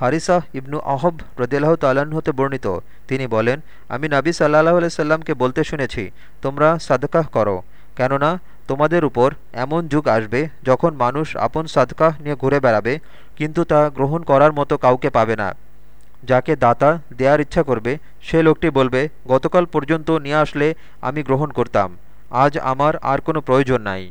হারিসাহ ইবনু আহব রদিল্লাহ তালান হতে বর্ণিত। তিনি বলেন, আমি নাবি সাল্লাহ সাল্লামকে বলতে শুনেছি, তোমরা সাদকাহ করো। কেননা, তোমাদের উপর এমন যুগ আসবে যখন মানুষ আপন সাদকাহ নিয়ে ঘুরে বেড়াবে, কিন্তু তা গ্রহণ করার মতো কাউকে পাবে না। যাকে দাতা দেয়ার ইচ্ছা করবে, সে লোকটি বলবে, গতকাল পর্যন্ত নিয়ে আসলে আমি গ্রহণ করতাম। আজ আমার আর কোনো প্রয়োজন নাই।